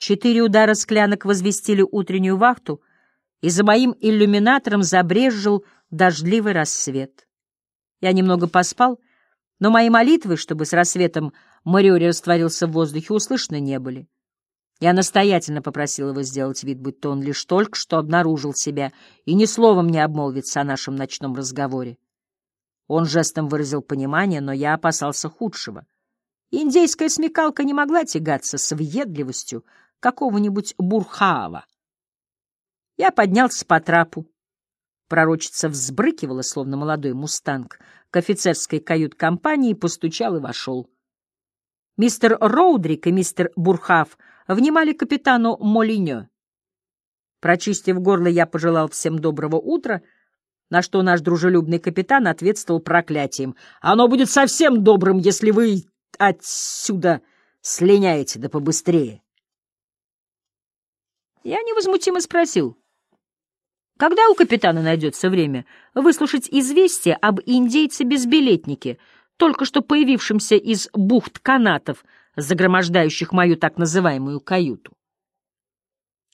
Четыре удара склянок возвестили утреннюю вахту, и за моим иллюминатором забрезжил дождливый рассвет. Я немного поспал, но мои молитвы, чтобы с рассветом Мариори растворился в воздухе, услышаны не были. Я настоятельно попросил его сделать вид, будто он лишь только что обнаружил себя и ни словом не обмолвится о нашем ночном разговоре. Он жестом выразил понимание, но я опасался худшего. Индейская смекалка не могла тягаться с въедливостью какого-нибудь Бурхаава. Я поднялся по трапу. Пророчица взбрыкивала, словно молодой мустанг, к офицерской кают-компании, постучал и вошел. Мистер Роудрик и мистер Бурхав внимали капитану Молиньо. Прочистив горло, я пожелал всем доброго утра, на что наш дружелюбный капитан ответствовал проклятием. «Оно будет совсем добрым, если вы отсюда слиняете, да побыстрее». Я невозмутимо спросил, когда у капитана найдется время выслушать известие об индейце-безбилетнике, только что появившемся из бухт канатов, загромождающих мою так называемую каюту?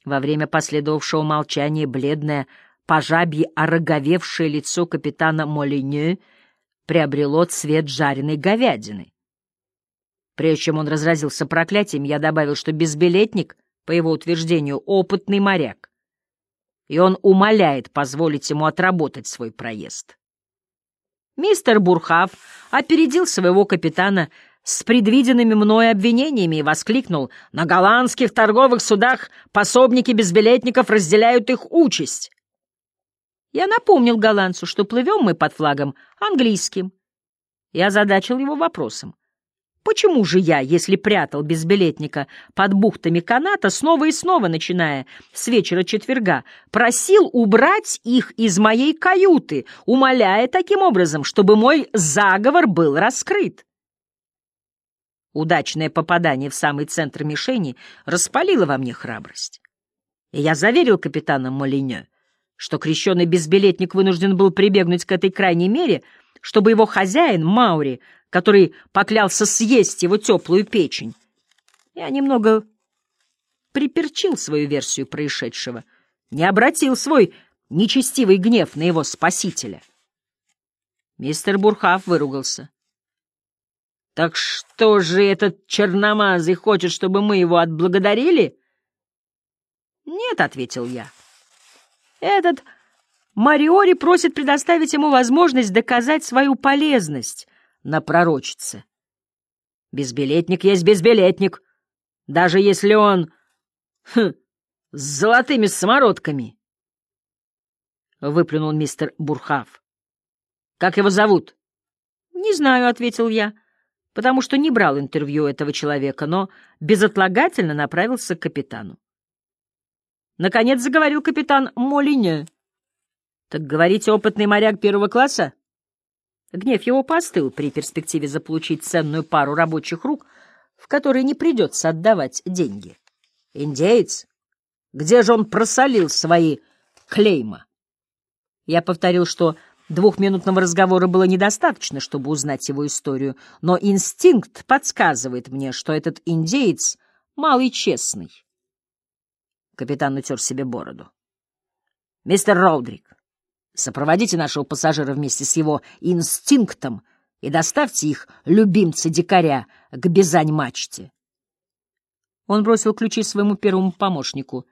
Во время последовавшего молчания бледное, пожабье ороговевшее лицо капитана Молинье приобрело цвет жареной говядины. Прежде чем он разразился проклятием, я добавил, что безбилетник — по его утверждению, опытный моряк, и он умоляет позволить ему отработать свой проезд. Мистер Бурхав опередил своего капитана с предвиденными мной обвинениями и воскликнул «На голландских торговых судах пособники безбилетников разделяют их участь». Я напомнил голландцу, что плывем мы под флагом английским, и озадачил его вопросом. Почему же я, если прятал безбилетника под бухтами каната, снова и снова, начиная с вечера четверга, просил убрать их из моей каюты, умоляя таким образом, чтобы мой заговор был раскрыт? Удачное попадание в самый центр мишени распалило во мне храбрость. И я заверил капитана Молиньо, что крещеный безбилетник вынужден был прибегнуть к этой крайней мере, чтобы его хозяин, Маури, который поклялся съесть его теплую печень. Я немного приперчил свою версию происшедшего, не обратил свой нечестивый гнев на его спасителя. Мистер Бурхав выругался. — Так что же этот черномазый хочет, чтобы мы его отблагодарили? — Нет, — ответил я. — Этот Мариори просит предоставить ему возможность доказать свою полезность на пророчице. Безбилетник есть безбилетник, даже если он хм, с золотыми самородками. Выплюнул мистер Бурхав. Как его зовут? Не знаю, ответил я, потому что не брал интервью этого человека, но безотлагательно направился к капитану. Наконец заговорил капитан Молине. Так говорите, опытный моряк первого класса? Гнев его постыл при перспективе заполучить ценную пару рабочих рук, в которые не придется отдавать деньги. «Индеец? Где же он просолил свои клейма?» Я повторил, что двухминутного разговора было недостаточно, чтобы узнать его историю, но инстинкт подсказывает мне, что этот индеец малый честный. Капитан утер себе бороду. «Мистер Роудрик, Сопроводите нашего пассажира вместе с его инстинктом и доставьте их, любимца-дикаря, к Бизань-мачте. Он бросил ключи своему первому помощнику.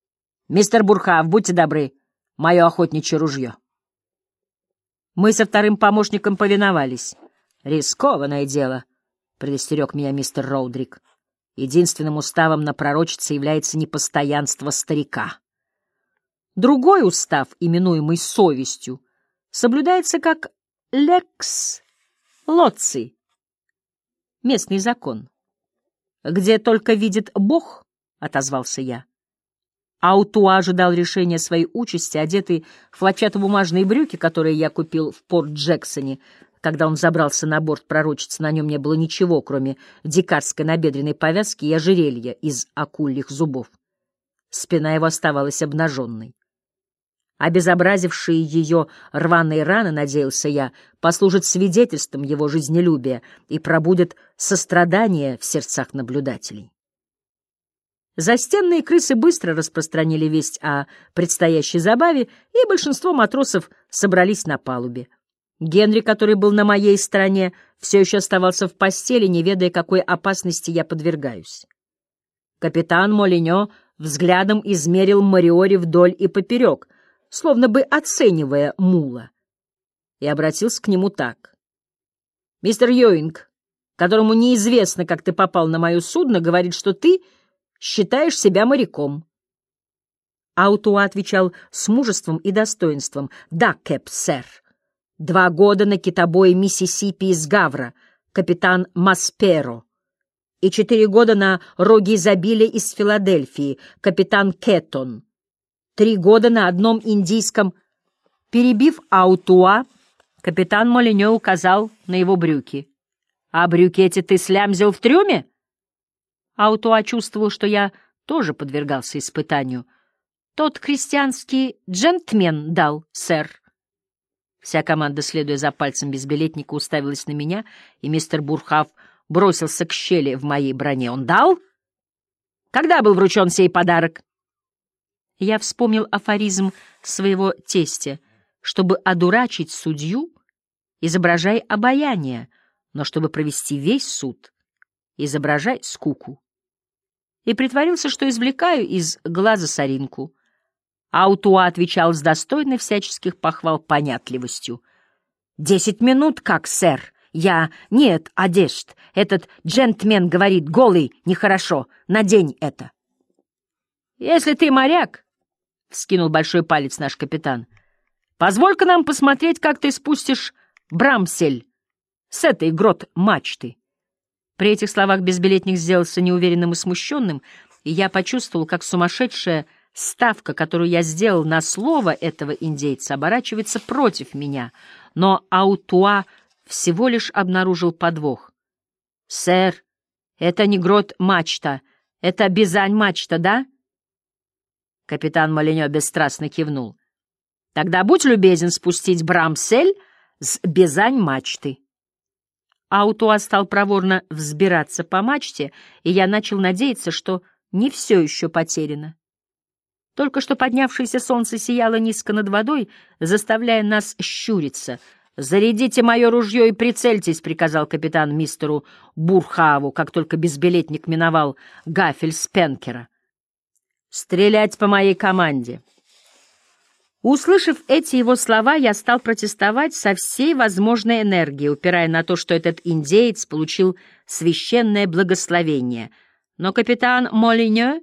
— Мистер Бурхав, будьте добры, мое охотничье ружье. Мы со вторым помощником повиновались. — Рискованное дело, — предостерег меня мистер Роудрик. Единственным уставом на пророчице является непостоянство старика. Другой устав, именуемый совестью, соблюдается как лекс лоци, местный закон. Где только видит Бог, — отозвался я. Аутуа ожидал решения своей участи, одетый в хлопчатобумажные брюки, которые я купил в Порт-Джексоне. Когда он забрался на борт пророчицы, на нем не было ничего, кроме дикарской набедренной повязки и ожерелья из акульих зубов. Спина его оставалась обнаженной. Обезобразившие ее рваные раны, надеялся я, послужат свидетельством его жизнелюбия и пробудет сострадание в сердцах наблюдателей. Застенные крысы быстро распространили весть о предстоящей забаве, и большинство матросов собрались на палубе. Генри, который был на моей стороне, все еще оставался в постели, не ведая, какой опасности я подвергаюсь. Капитан Молиньо взглядом измерил Мариори вдоль и поперек, словно бы оценивая мула, и обратился к нему так. «Мистер Йоинг, которому неизвестно, как ты попал на мое судно, говорит, что ты считаешь себя моряком». Аутуа отвечал с мужеством и достоинством. «Да, Кэп, сэр». Два года на китобое Миссисипи из Гавра, капитан Масперо. И четыре года на роге изобилия из Филадельфии, капитан Кеттон. Три года на одном индийском... Перебив Аутуа, капитан Молиньо указал на его брюки. «А брюки эти ты слямзил в трюме?» Аутуа чувствовал, что я тоже подвергался испытанию. «Тот христианский джентльмен дал, сэр». Вся команда, следуя за пальцем безбилетника, уставилась на меня, и мистер Бурхав бросился к щели в моей броне. «Он дал? Когда был вручен сей подарок?» Я вспомнил афоризм своего тестя. «Чтобы одурачить судью, изображай обаяние, но чтобы провести весь суд, изображай скуку». И притворился, что извлекаю из глаза соринку — Аутуа отвечал с достойной всяческих похвал понятливостью. «Десять минут как, сэр. Я... Нет, одежд. Этот джентльмен говорит, голый, нехорошо. Надень это». «Если ты моряк», — вскинул большой палец наш капитан, — «позволь-ка нам посмотреть, как ты спустишь брамсель с этой грот мачты». При этих словах безбилетник сделался неуверенным и смущенным, и я почувствовал, как сумасшедшая Ставка, которую я сделал на слово этого индейца, оборачивается против меня, но Аутуа всего лишь обнаружил подвох. «Сэр, это не грот-мачта, это бизань-мачта, да?» Капитан Молинё бесстрастно кивнул. «Тогда будь любезен спустить Брамсель с бизань-мачты». Аутуа стал проворно взбираться по мачте, и я начал надеяться, что не все еще потеряно. Только что поднявшееся солнце сияло низко над водой, заставляя нас щуриться. «Зарядите мое ружье и прицельтесь», — приказал капитан мистеру Бурхаву, как только безбилетник миновал гафель Спенкера. «Стрелять по моей команде». Услышав эти его слова, я стал протестовать со всей возможной энергией, упирая на то, что этот индеец получил священное благословение. Но капитан Молиньо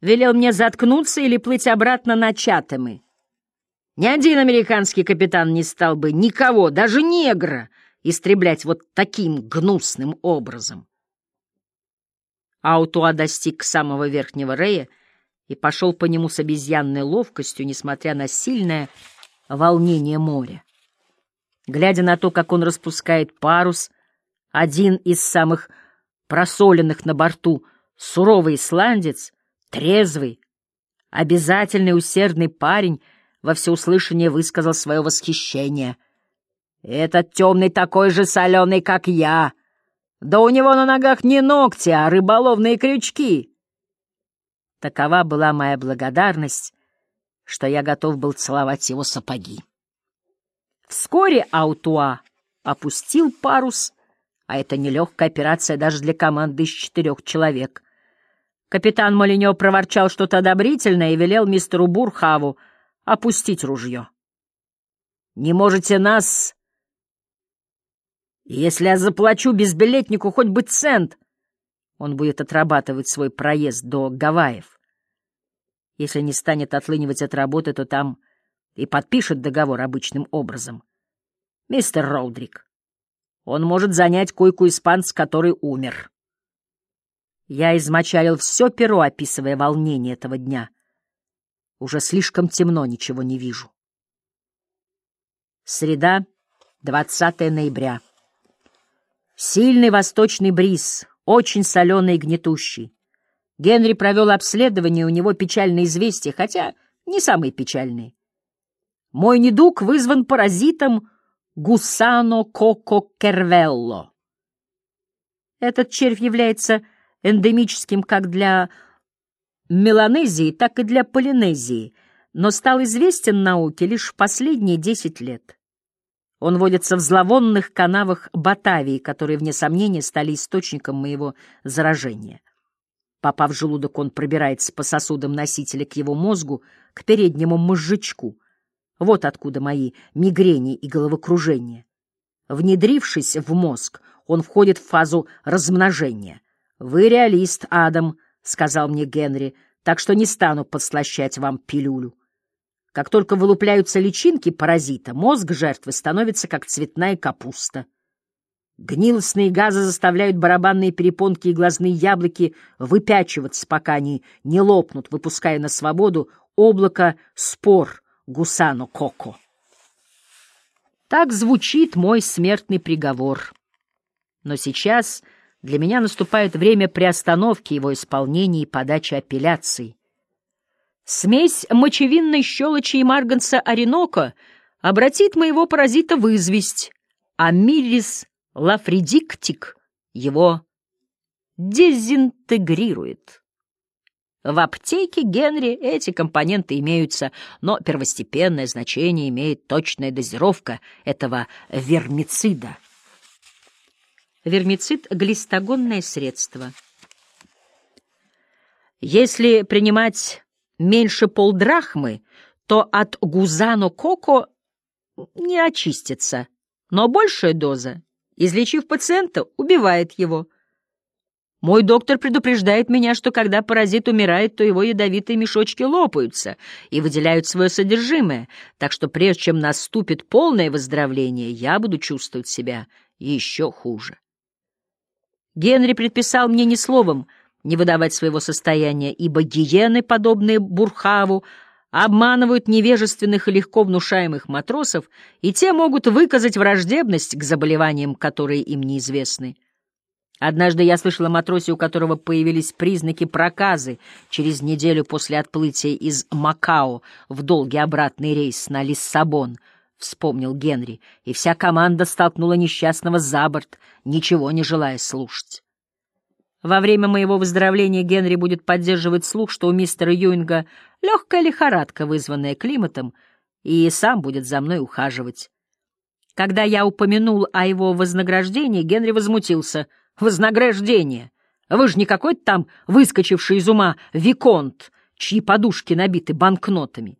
велел мне заткнуться или плыть обратно на Чатамы. Ни один американский капитан не стал бы никого, даже негра, истреблять вот таким гнусным образом. Аутуа достиг самого верхнего рея и пошел по нему с обезьянной ловкостью, несмотря на сильное волнение моря. Глядя на то, как он распускает парус, один из самых просоленных на борту, суровый исландец, трезвый, обязательный усердный парень во всеуслышание высказал свое восхищение. «Этот темный такой же соленый, как я. Да у него на ногах не ногти, а рыболовные крючки». Такова была моя благодарность, что я готов был целовать его сапоги. Вскоре Аутуа опустил парус, а это нелегкая операция даже для команды из четырех человек. Капитан Молиньо проворчал что-то одобрительное и велел мистеру Бурхаву опустить ружье. «Не можете нас...» «Если я заплачу безбилетнику хоть бы цент...» Он будет отрабатывать свой проезд до Гавайев. Если не станет отлынивать от работы, то там и подпишет договор обычным образом. Мистер Роудрик, он может занять койку испанца, который умер. Я измочалил все перо, описывая волнение этого дня. Уже слишком темно, ничего не вижу. Среда, 20 ноября. Сильный восточный бриз, очень соленый и гнетущий. Генри провел обследование, у него печальные известия, хотя не самые печальные. Мой недуг вызван паразитом гусано коко кервелло. Этот червь является эндемическим как для Меланезии, так и для Полинезии, но стал известен науке лишь в последние десять лет. Он водится в зловонных канавах Батавии, которые, вне сомнения, стали источником моего заражения. Попав в желудок, он пробирается по сосудам носителя к его мозгу, к переднему мозжечку. Вот откуда мои мигрени и головокружения. Внедрившись в мозг, он входит в фазу размножения. «Вы реалист, Адам», — сказал мне Генри, — «так что не стану подслащать вам пилюлю». Как только вылупляются личинки паразита, мозг жертвы становится как цветная капуста. Гнилостные газы заставляют барабанные перепонки и глазные яблоки выпячиваться, пока они не лопнут, выпуская на свободу облако спор гусано-коко. Так звучит мой смертный приговор. Но сейчас для меня наступает время приостановки его исполнения и подачи апелляций. Смесь мочевинной щелочи и марганца Оренока обратит моего паразита в известь, а мирис лафридиктик его дезинтегрирует. В аптеке Генри эти компоненты имеются, но первостепенное значение имеет точная дозировка этого вермицида. Вермицид — глистогонное средство. Если принимать меньше полдрахмы, то от гузано-коко не очистится, но большая доза, излечив пациента, убивает его. Мой доктор предупреждает меня, что когда паразит умирает, то его ядовитые мешочки лопаются и выделяют свое содержимое, так что прежде чем наступит полное выздоровление, я буду чувствовать себя еще хуже. Генри предписал мне ни словом не выдавать своего состояния, ибо гиены, подобные Бурхаву, обманывают невежественных и легко внушаемых матросов, и те могут выказать враждебность к заболеваниям, которые им неизвестны. Однажды я слышала о матросе, у которого появились признаки проказы через неделю после отплытия из Макао в долгий обратный рейс на Лиссабон, — вспомнил Генри, и вся команда столкнула несчастного за борт, ничего не желая слушать. Во время моего выздоровления Генри будет поддерживать слух, что у мистера Юинга легкая лихорадка, вызванная климатом, и сам будет за мной ухаживать. Когда я упомянул о его вознаграждении, Генри возмутился. «Вознаграждение? Вы же не какой-то там выскочивший из ума виконт, чьи подушки набиты банкнотами.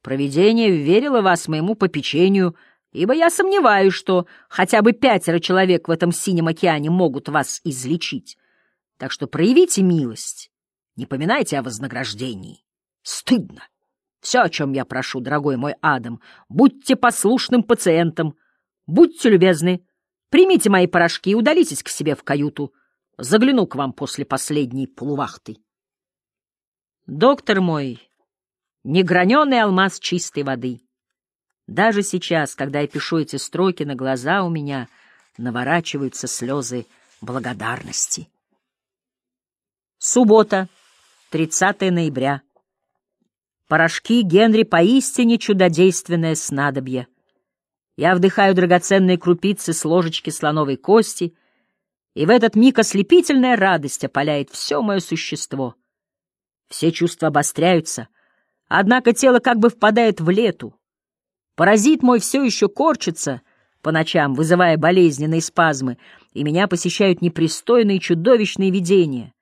Провидение верило вас моему попечению, ибо я сомневаюсь, что хотя бы пятеро человек в этом синем океане могут вас излечить. Так что проявите милость, не поминайте о вознаграждении. Стыдно. Все, о чем я прошу, дорогой мой Адам, будьте послушным пациентом, будьте любезны, примите мои порошки и удалитесь к себе в каюту. Загляну к вам после последней полувахты. Доктор мой, неграненый алмаз чистой воды. Даже сейчас, когда я пишу эти строки, на глаза у меня наворачиваются слезы благодарности. Суббота, 30 ноября. Порошки Генри поистине чудодейственное снадобье. Я вдыхаю драгоценные крупицы с ложечки слоновой кости, и в этот миг ослепительная радость опаляет все мое существо. Все чувства обостряются, однако тело как бы впадает в лету. Паразит мой все еще корчится по ночам, вызывая болезненные спазмы, и меня посещают непристойные чудовищные видения.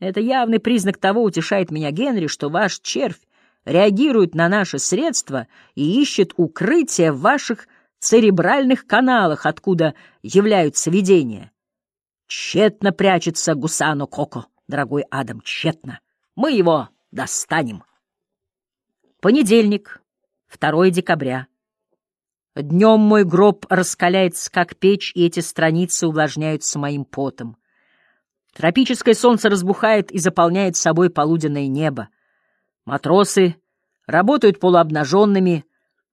Это явный признак того, утешает меня Генри, что ваш червь реагирует на наши средства и ищет укрытие в ваших церебральных каналах, откуда являются видения. Тщетно прячется Гусано Коко, дорогой Адам, тщетно. Мы его достанем. Понедельник, 2 декабря. Днем мой гроб раскаляется, как печь, и эти страницы увлажняются моим потом. Тропическое солнце разбухает и заполняет собой полуденное небо. Матросы работают полуобнаженными,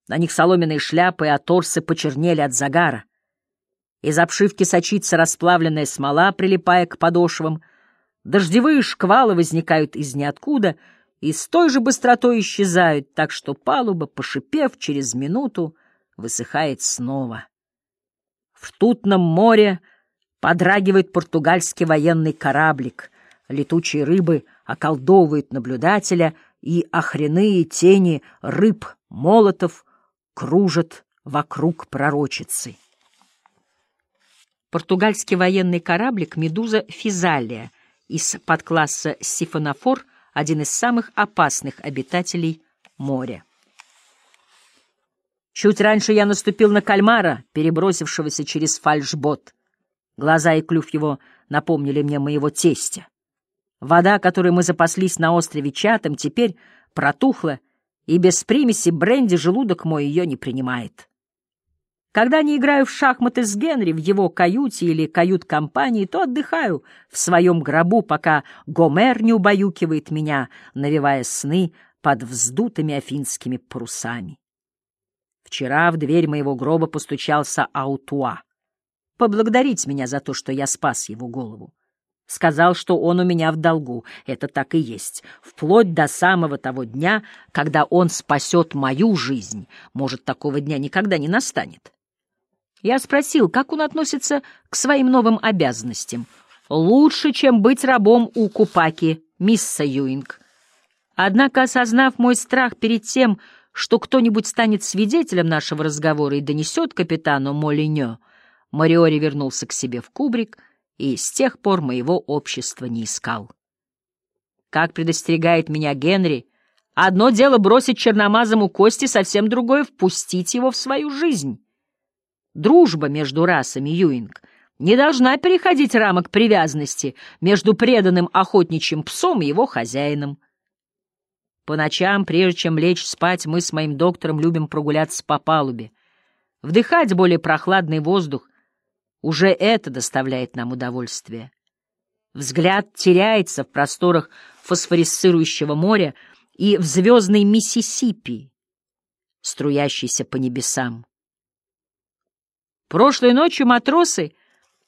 на них соломенные шляпы, а торсы почернели от загара. Из обшивки сочится расплавленная смола, прилипая к подошвам. Дождевые шквалы возникают из ниоткуда и с той же быстротой исчезают, так что палуба, пошипев через минуту, высыхает снова. В тутном море Подрагивает португальский военный кораблик. Летучие рыбы околдовывают наблюдателя, и охренные тени рыб молотов кружат вокруг пророчицы. Португальский военный кораблик «Медуза Физалия» из подкласса «Сифонофор» — один из самых опасных обитателей моря. Чуть раньше я наступил на кальмара, перебросившегося через фальшбот. Глаза и клюв его напомнили мне моего тестя. Вода, которой мы запаслись на острове Чатам, теперь протухла, и без примеси бренди желудок мой ее не принимает. Когда не играю в шахматы с Генри в его каюте или кают-компании, то отдыхаю в своем гробу, пока Гомер не убаюкивает меня, навевая сны под вздутыми афинскими парусами. Вчера в дверь моего гроба постучался Аутуа. Поблагодарить меня за то, что я спас его голову. Сказал, что он у меня в долгу. Это так и есть. Вплоть до самого того дня, когда он спасет мою жизнь. Может, такого дня никогда не настанет. Я спросил, как он относится к своим новым обязанностям. Лучше, чем быть рабом у Купаки, мисс Юинг. Однако, осознав мой страх перед тем, что кто-нибудь станет свидетелем нашего разговора и донесет капитану Молиньо, Мариори вернулся к себе в кубрик — и с тех пор моего общества не искал. Как предостерегает меня Генри, одно дело бросить черномазому кости, совсем другое — впустить его в свою жизнь. Дружба между расами, Юинг, не должна переходить рамок привязанности между преданным охотничьим псом и его хозяином. По ночам, прежде чем лечь спать, мы с моим доктором любим прогуляться по палубе, вдыхать более прохладный воздух, уже это доставляет нам удовольствие. Взгляд теряется в просторах фосфорисцирующего моря и в звездной Миссисипи, струящейся по небесам. Прошлой ночью матросы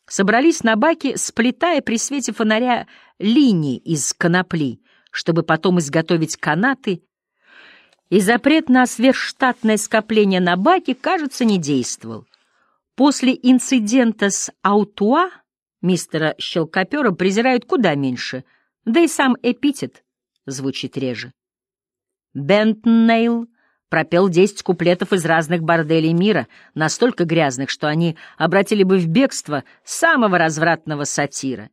собрались на баке, сплетая при свете фонаря линии из конопли, чтобы потом изготовить канаты, и запрет на сверхштатное скопление на баке, кажется, не действовал. После инцидента с Аутуа мистера Щелкопера презирают куда меньше, да и сам эпитет звучит реже. Бентнейл пропел десять куплетов из разных борделей мира, настолько грязных, что они обратили бы в бегство самого развратного сатира.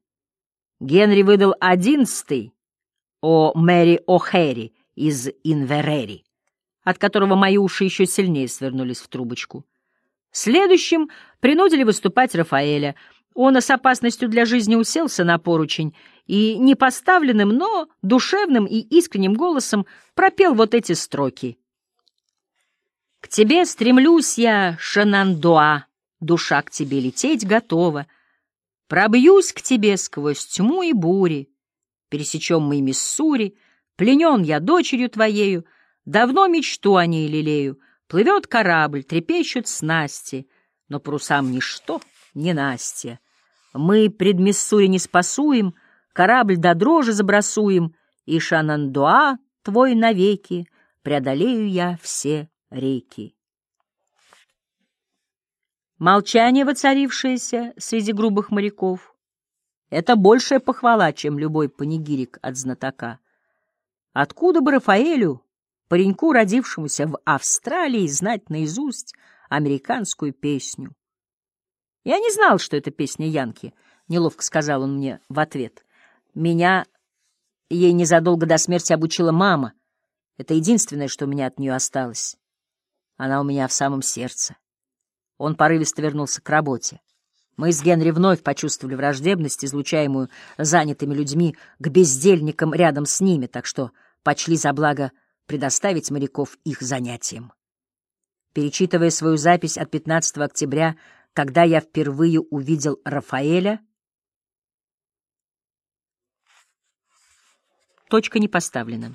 Генри выдал одиннадцатый о Мэри О'Хэри из Инверери, от которого мои уши еще сильнее свернулись в трубочку. Следующим принудили выступать Рафаэля. Он с опасностью для жизни уселся на поручень и непоставленным, но душевным и искренним голосом пропел вот эти строки. «К тебе стремлюсь я, Шанандуа, душа к тебе лететь готова. Пробьюсь к тебе сквозь тьму и бури, пересечем мы Миссури, пленен я дочерью твоею, давно мечту о ней лелею, Плывет корабль, трепещут снасти, но парусам ничто, не Настя. Мы пред Миссури не спасуем, корабль до дрожи забрасуем, и Шанандуа твой навеки, преодолею я все реки. Молчание, воцарившееся среди грубых моряков, это большая похвала, чем любой панигирик от знатока. Откуда бы Рафаэлю пареньку, родившемуся в Австралии, знать наизусть американскую песню. «Я не знал, что это песня Янки», — неловко сказал он мне в ответ. «Меня ей незадолго до смерти обучила мама. Это единственное, что у меня от нее осталось. Она у меня в самом сердце». Он порывисто вернулся к работе. Мы с Генри вновь почувствовали враждебность, излучаемую занятыми людьми к бездельникам рядом с ними, так что почли за благо предоставить моряков их занятиям. Перечитывая свою запись от 15 октября, когда я впервые увидел Рафаэля, точка не поставлена.